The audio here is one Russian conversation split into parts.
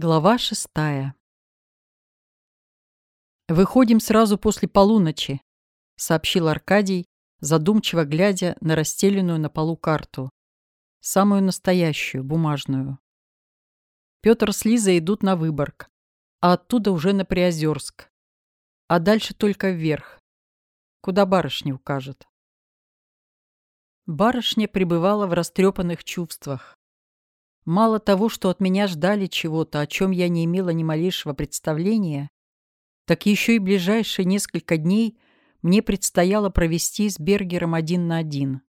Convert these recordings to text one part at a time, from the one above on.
Глава шестая «Выходим сразу после полуночи», — сообщил Аркадий, задумчиво глядя на расстеленную на полу карту. Самую настоящую, бумажную. Петр с Лизой идут на Выборг, а оттуда уже на Приозерск. А дальше только вверх, куда барышня укажет. Барышня пребывала в растрепанных чувствах. Мало того, что от меня ждали чего-то, о чем я не имела ни малейшего представления, так еще и ближайшие несколько дней мне предстояло провести с Бергером один на один.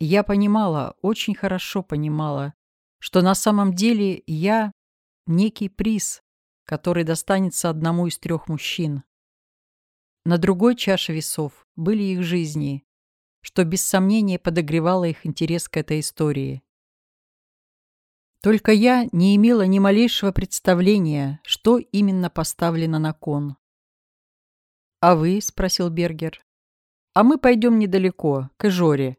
Я понимала, очень хорошо понимала, что на самом деле я некий приз, который достанется одному из трех мужчин. На другой чаше весов были их жизни, что без сомнения подогревало их интерес к этой истории. Только я не имела ни малейшего представления, что именно поставлено на кон. «А вы?» — спросил Бергер. «А мы пойдем недалеко, к Ижоре.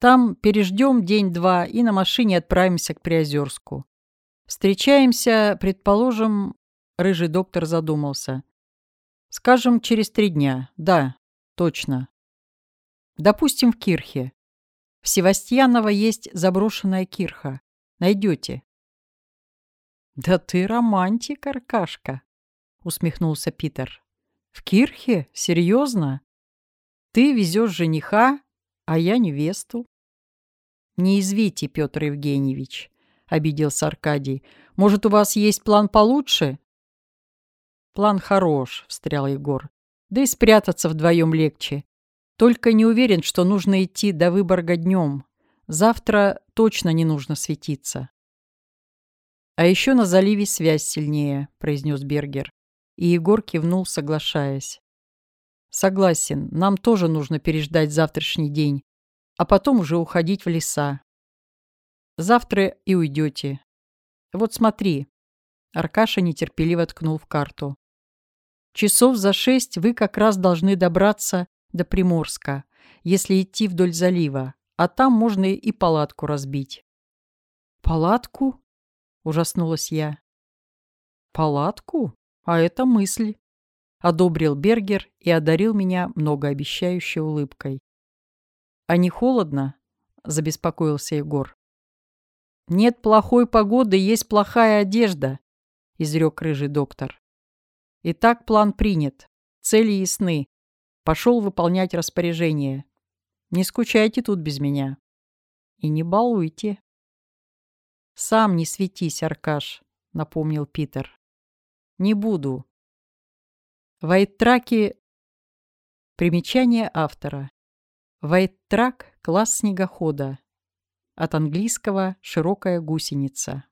Там переждем день-два и на машине отправимся к Приозерску. Встречаемся, предположим...» Рыжий доктор задумался. «Скажем, через три дня. Да, точно. Допустим, в Кирхе. В Севастьяново есть заброшенная кирха. Найдете. «Да ты романтик, Аркашка!» — усмехнулся Питер. «В Кирхе? Серьезно? Ты везешь жениха, а я невесту». «Не извите, Петр Евгеньевич», — обиделся Аркадий. «Может, у вас есть план получше?» «План хорош», — встрял Егор. «Да и спрятаться вдвоем легче. Только не уверен, что нужно идти до Выборга днем. Завтра точно не нужно светиться. «А еще на заливе связь сильнее», — произнес Бергер. И Егор кивнул, соглашаясь. «Согласен, нам тоже нужно переждать завтрашний день, а потом уже уходить в леса. Завтра и уйдете. Вот смотри». Аркаша нетерпеливо ткнул в карту. «Часов за шесть вы как раз должны добраться до Приморска, если идти вдоль залива а там можно и палатку разбить. «Палатку?» — ужаснулась я. «Палатку? А это мысль», — одобрил Бергер и одарил меня многообещающей улыбкой. «А не холодно?» — забеспокоился Егор. «Нет плохой погоды, есть плохая одежда», — изрек рыжий доктор. «Итак, план принят. Цели ясны. Пошел выполнять распоряжение. Не скучайте тут без меня. И не балуйте. Сам не светись, Аркаш, напомнил Питер. Не буду. Вайтраки... Примечание автора. Вайттрак — класс снегохода. От английского «широкая гусеница».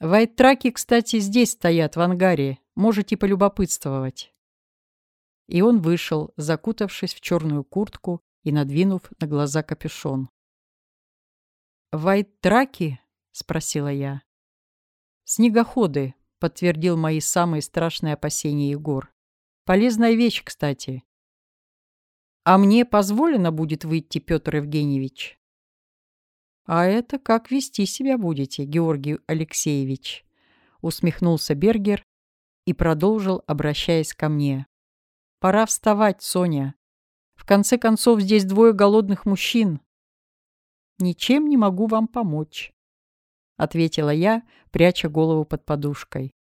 Вайтраки, кстати, здесь стоят, в ангаре. Можете полюбопытствовать. И он вышел, закутавшись в черную куртку и надвинув на глаза капюшон. «Вайт-траки?» — спросила я. «Снегоходы», — подтвердил мои самые страшные опасения Егор. «Полезная вещь, кстати». «А мне позволено будет выйти, Петр Евгеньевич?» «А это как вести себя будете, Георгий Алексеевич?» — усмехнулся Бергер и продолжил, обращаясь ко мне. «Пора вставать, Соня. В конце концов, здесь двое голодных мужчин. Ничем не могу вам помочь, — ответила я, пряча голову под подушкой.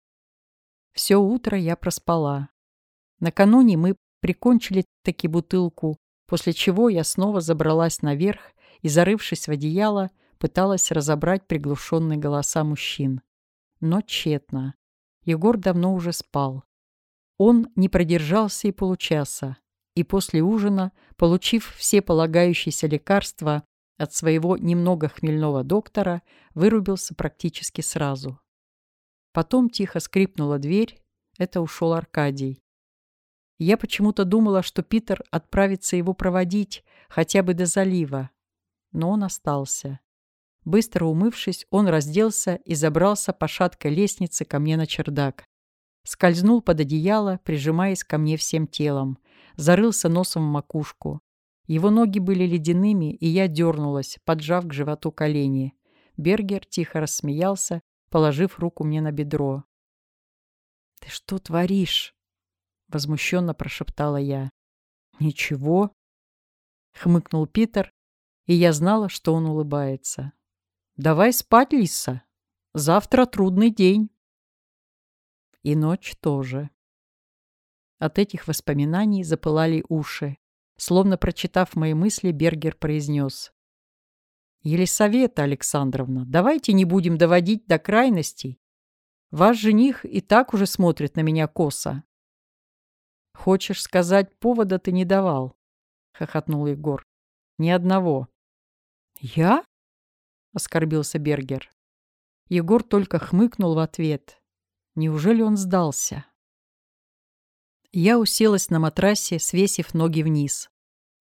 Все утро я проспала. Накануне мы прикончили таки бутылку, после чего я снова забралась наверх и, зарывшись в одеяло, пыталась разобрать приглушенные голоса мужчин. Но тщетно. Егор давно уже спал. Он не продержался и получаса и после ужина, получив все полагающиеся лекарства от своего немного хмельного доктора, вырубился практически сразу. Потом тихо скрипнула дверь, это ушел Аркадий. Я почему-то думала, что Питер отправится его проводить хотя бы до залива, но он остался. Быстро умывшись, он разделся и забрался по шаткой лестнице ко мне на чердак. Скользнул под одеяло, прижимаясь ко мне всем телом зарылся носом в макушку. Его ноги были ледяными, и я дернулась, поджав к животу колени. Бергер тихо рассмеялся, положив руку мне на бедро. «Ты что творишь?» — возмущенно прошептала я. «Ничего», — хмыкнул Питер, и я знала, что он улыбается. «Давай спать, Лиса. Завтра трудный день». И ночь тоже. От этих воспоминаний запылали уши. Словно прочитав мои мысли, Бергер произнес. «Елисавета Александровна, давайте не будем доводить до крайностей Ваш жених и так уже смотрит на меня косо. Хочешь сказать, повода ты не давал? Хохотнул Егор. Ни одного. Я? Оскорбился Бергер. Егор только хмыкнул в ответ. Неужели он сдался? Я уселась на матрасе, свесив ноги вниз.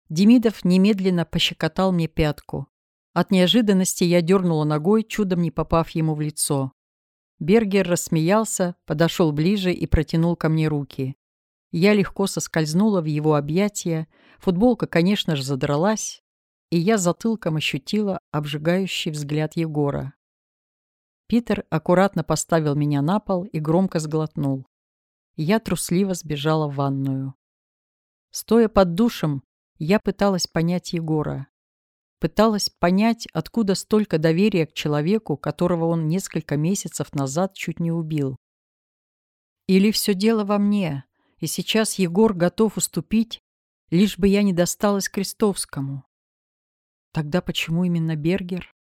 Демидов немедленно пощекотал мне пятку. От неожиданности я дернула ногой, чудом не попав ему в лицо. Бергер рассмеялся, подошел ближе и протянул ко мне руки. Я легко соскользнула в его объятия, футболка, конечно же, задралась, и я затылком ощутила обжигающий взгляд Егора. Питер аккуратно поставил меня на пол и громко сглотнул. Я трусливо сбежала в ванную. Стоя под душем, я пыталась понять Егора. Пыталась понять, откуда столько доверия к человеку, которого он несколько месяцев назад чуть не убил. Или все дело во мне, и сейчас Егор готов уступить, лишь бы я не досталась Крестовскому. Тогда почему именно Бергер?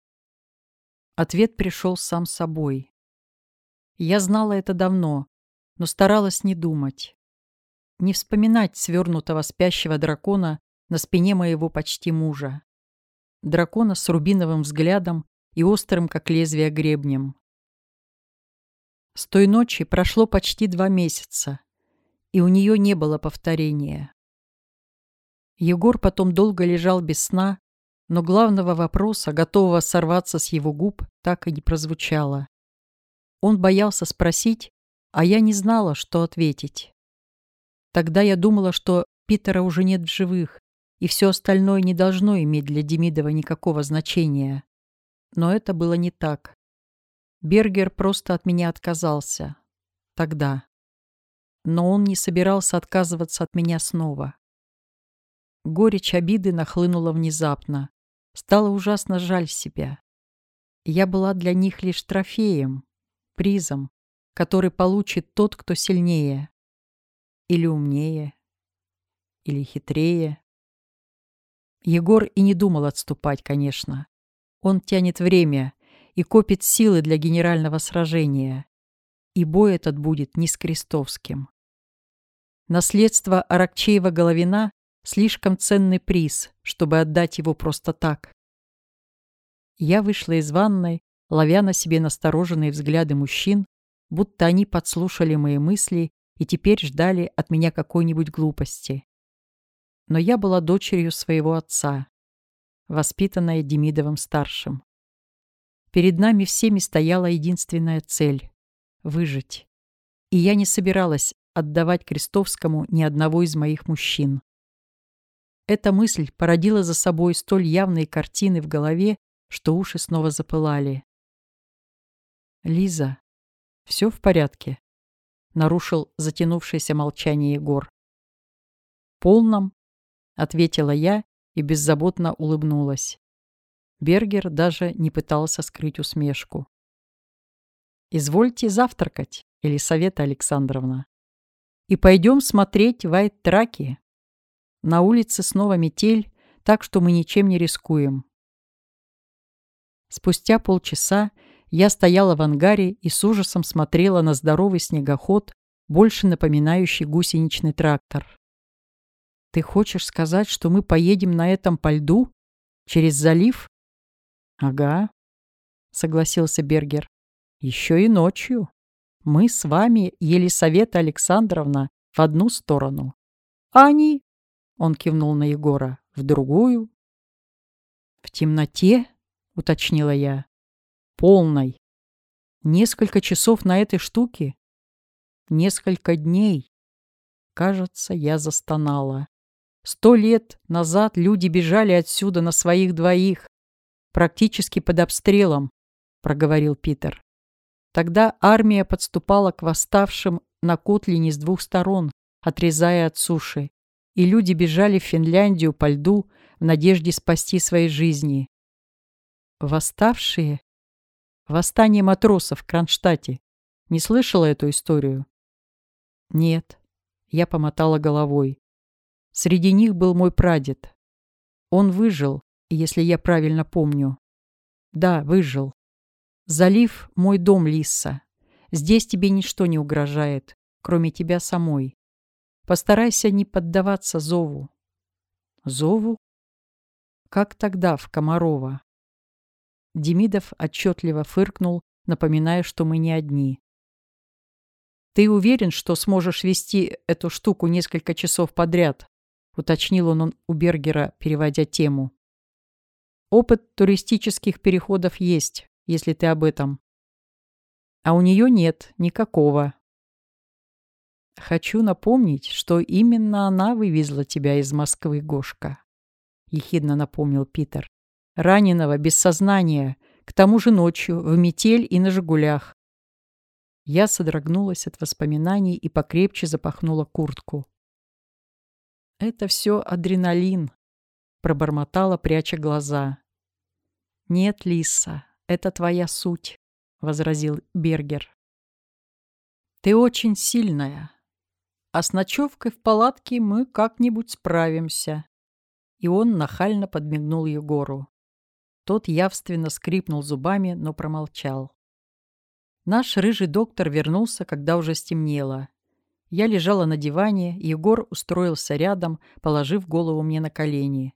Ответ пришел сам собой. Я знала это давно, но старалась не думать. Не вспоминать свернутого спящего дракона на спине моего почти мужа дракона с рубиновым взглядом и острым, как лезвие, гребнем. С той ночи прошло почти два месяца, и у нее не было повторения. Егор потом долго лежал без сна, но главного вопроса, готового сорваться с его губ, так и не прозвучало. Он боялся спросить, а я не знала, что ответить. Тогда я думала, что Питера уже нет в живых, и все остальное не должно иметь для Демидова никакого значения. Но это было не так. Бергер просто от меня отказался. Тогда. Но он не собирался отказываться от меня снова. Горечь обиды нахлынула внезапно. Стало ужасно жаль себя. Я была для них лишь трофеем, призом, который получит тот, кто сильнее. Или умнее, или хитрее. Егор и не думал отступать, конечно. Он тянет время и копит силы для генерального сражения. И бой этот будет не с Крестовским. Наследство Аракчеева-Головина — слишком ценный приз, чтобы отдать его просто так. Я вышла из ванной, ловя на себе настороженные взгляды мужчин, будто они подслушали мои мысли и теперь ждали от меня какой-нибудь глупости но я была дочерью своего отца, воспитанная Демидовым-старшим. Перед нами всеми стояла единственная цель — выжить. И я не собиралась отдавать Крестовскому ни одного из моих мужчин. Эта мысль породила за собой столь явные картины в голове, что уши снова запылали. «Лиза, все в порядке?» — нарушил затянувшееся молчание Егор. «В полном — ответила я и беззаботно улыбнулась. Бергер даже не пытался скрыть усмешку. «Извольте завтракать, Елисавета Александровна. И пойдем смотреть вайт-траки. На улице снова метель, так что мы ничем не рискуем». Спустя полчаса я стояла в ангаре и с ужасом смотрела на здоровый снегоход, больше напоминающий гусеничный трактор. Ты хочешь сказать, что мы поедем на этом по льду? Через залив? Ага, согласился Бергер. Еще и ночью. Мы с вами, Елисавета Александровна, в одну сторону. А они, он кивнул на Егора, в другую. В темноте, уточнила я. Полной. Несколько часов на этой штуке? Несколько дней. Кажется, я застонала. Сто лет назад люди бежали отсюда на своих двоих, практически под обстрелом, проговорил Питер. Тогда армия подступала к восставшим на Котлине с двух сторон, отрезая от суши, и люди бежали в Финляндию по льду в надежде спасти свои жизни. Восставшие? Восстание матросов в Кронштадте. Не слышала эту историю? Нет. Я помотала головой. Среди них был мой прадед. Он выжил, если я правильно помню. Да, выжил. Залив — мой дом, Лисса. Здесь тебе ничто не угрожает, кроме тебя самой. Постарайся не поддаваться зову. Зову? Как тогда в Комарова? Демидов отчетливо фыркнул, напоминая, что мы не одни. «Ты уверен, что сможешь вести эту штуку несколько часов подряд?» — уточнил он у Бергера, переводя тему. «Опыт туристических переходов есть, если ты об этом. А у нее нет никакого. Хочу напомнить, что именно она вывезла тебя из Москвы, Гошка. Ехидно напомнил Питер. Раненого, без сознания, к тому же ночью, в метель и на «Жигулях». Я содрогнулась от воспоминаний и покрепче запахнула куртку. «Это все адреналин», — пробормотала, пряча глаза. «Нет, Лиса, это твоя суть», — возразил Бергер. «Ты очень сильная, а с ночевкой в палатке мы как-нибудь справимся». И он нахально подмигнул Егору. Тот явственно скрипнул зубами, но промолчал. Наш рыжий доктор вернулся, когда уже стемнело. Я лежала на диване, Егор устроился рядом, положив голову мне на колени.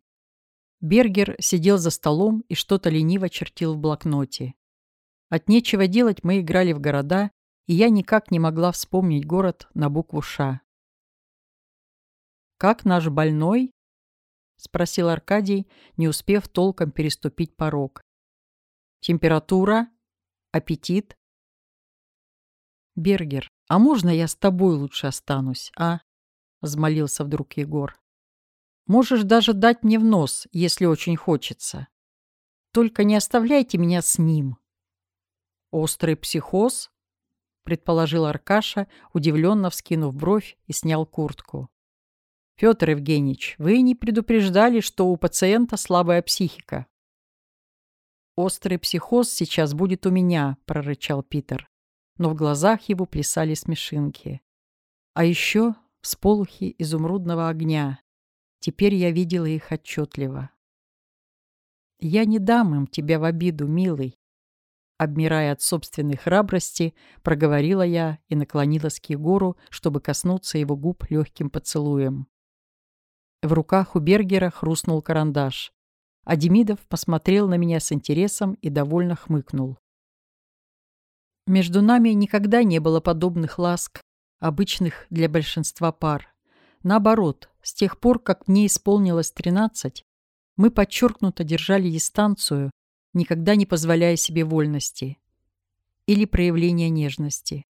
Бергер сидел за столом и что-то лениво чертил в блокноте. От нечего делать мы играли в города, и я никак не могла вспомнить город на букву «Ш». «Как наш больной?» — спросил Аркадий, не успев толком переступить порог. «Температура? Аппетит?» «Бергер, а можно я с тобой лучше останусь, а?» — взмолился вдруг Егор. Можешь даже дать мне в нос, если очень хочется. Только не оставляйте меня с ним. Острый психоз? предположил Аркаша, удивленно вскинув бровь и снял куртку. Петр Евгеньевич, вы не предупреждали, что у пациента слабая психика. «Острый психоз сейчас будет у меня», — прорычал Питер. Но в глазах его плясали смешинки. А еще всполухи изумрудного огня, Теперь я видела их отчетливо. «Я не дам им тебя в обиду, милый», Обмирая от собственной храбрости, проговорила я и наклонилась к Егору, чтобы коснуться его губ легким поцелуем. В руках у Бергера хрустнул карандаш, а Демидов посмотрел на меня с интересом и довольно хмыкнул. Между нами никогда не было подобных ласк, обычных для большинства пар. Наоборот, с тех пор, как мне исполнилось 13, мы подчеркнуто держали дистанцию, никогда не позволяя себе вольности или проявления нежности.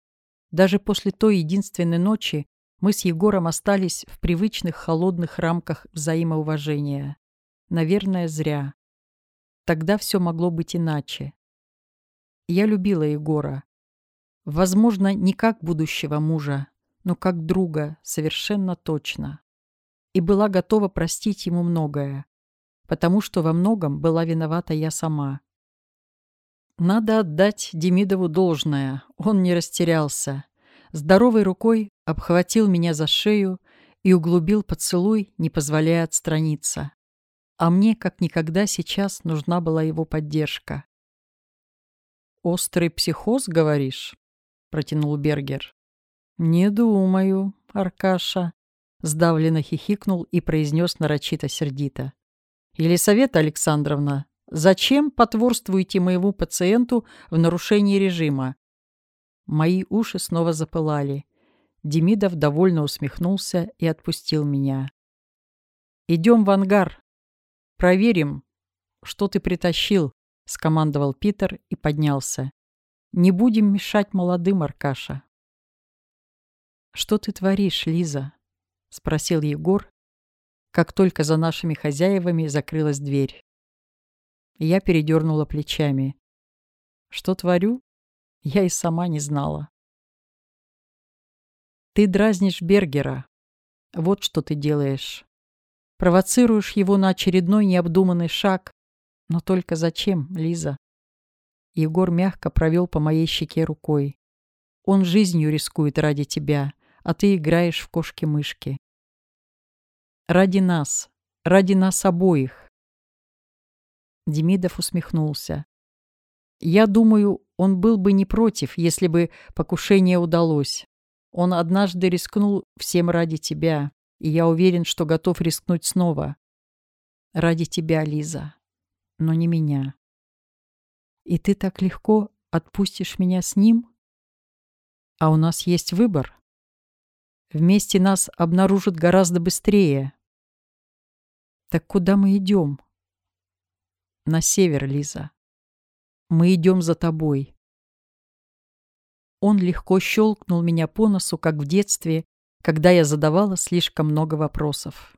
Даже после той единственной ночи мы с Егором остались в привычных холодных рамках взаимоуважения. Наверное, зря. Тогда все могло быть иначе. Я любила Егора. Возможно, не как будущего мужа, но как друга совершенно точно. И была готова простить ему многое, потому что во многом была виновата я сама. Надо отдать Демидову должное, он не растерялся. Здоровой рукой обхватил меня за шею и углубил поцелуй, не позволяя отстраниться. А мне, как никогда сейчас, нужна была его поддержка. «Острый психоз, говоришь?» — протянул Бергер. «Не думаю, Аркаша», — сдавленно хихикнул и произнес нарочито сердито. «Елисавета Александровна, зачем потворствуете моему пациенту в нарушении режима?» Мои уши снова запылали. Демидов довольно усмехнулся и отпустил меня. «Идем в ангар. Проверим, что ты притащил», — скомандовал Питер и поднялся. «Не будем мешать молодым, Аркаша». «Что ты творишь, Лиза?» — спросил Егор, как только за нашими хозяевами закрылась дверь. Я передернула плечами. «Что творю? Я и сама не знала. Ты дразнишь Бергера. Вот что ты делаешь. Провоцируешь его на очередной необдуманный шаг. Но только зачем, Лиза? Егор мягко провел по моей щеке рукой. Он жизнью рискует ради тебя, а ты играешь в кошки-мышки. Ради нас, ради нас обоих. Демидов усмехнулся. Я думаю, он был бы не против, если бы покушение удалось. Он однажды рискнул всем ради тебя, и я уверен, что готов рискнуть снова. Ради тебя, Лиза, но не меня. И ты так легко отпустишь меня с ним? А у нас есть выбор. Вместе нас обнаружат гораздо быстрее. Так куда мы идем? На север, Лиза. Мы идем за тобой. Он легко щелкнул меня по носу, как в детстве, когда я задавала слишком много вопросов.